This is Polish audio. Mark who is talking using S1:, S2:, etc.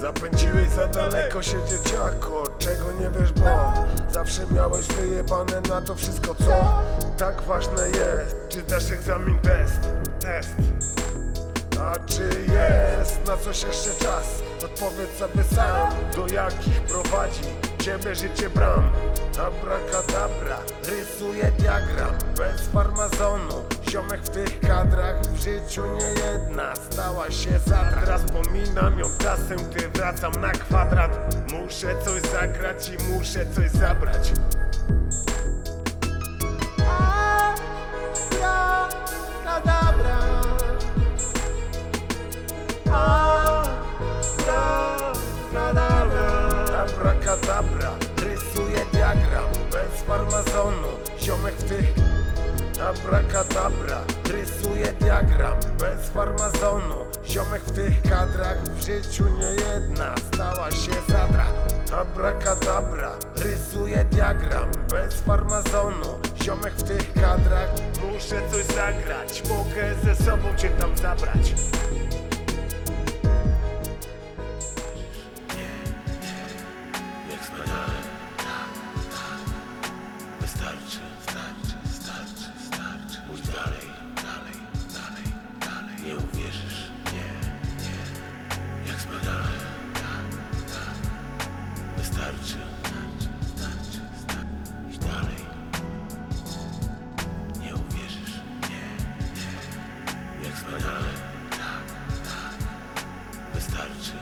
S1: Zapędziłeś za daleko się dzieciako Czego nie wiesz, bo Zawsze miałeś wyjebane na to wszystko co Tak ważne jest. Czy dasz egzamin test Test. A czy jest na coś jeszcze czas? Odpowiedz sobie sam, do jakich prowadzi ciebie życie bram. Abracadabra, rysuje diagram. Bez farmazonu Ziomek w tych w życiu nie jedna. Stała się zadra Teraz pominam ją czasem, gdy wracam na kwadrat. Muszę coś zagrać i muszę coś zabrać. Abracadabra Abracadabra, rysuje diagram bez farmazonu. Ziomek w tych Abracadabra, rysuje diagram bez farmazonu. Ziomek w tych kadrach w życiu nie jedna stała się zadra. Abracadabra, rysuje diagram bez farmazonu. Ziomek w tych kadrach, muszę coś zagrać Mogę ze sobą cię tam zabrać
S2: dalej, dalej, dalej, dalej. Nie uwierzysz, nie, nie. Jak tak. Wystarczy, starczy, starczy. Idź dalej. Nie uwierzysz, nie, nie. Jak tak. Wystarczy,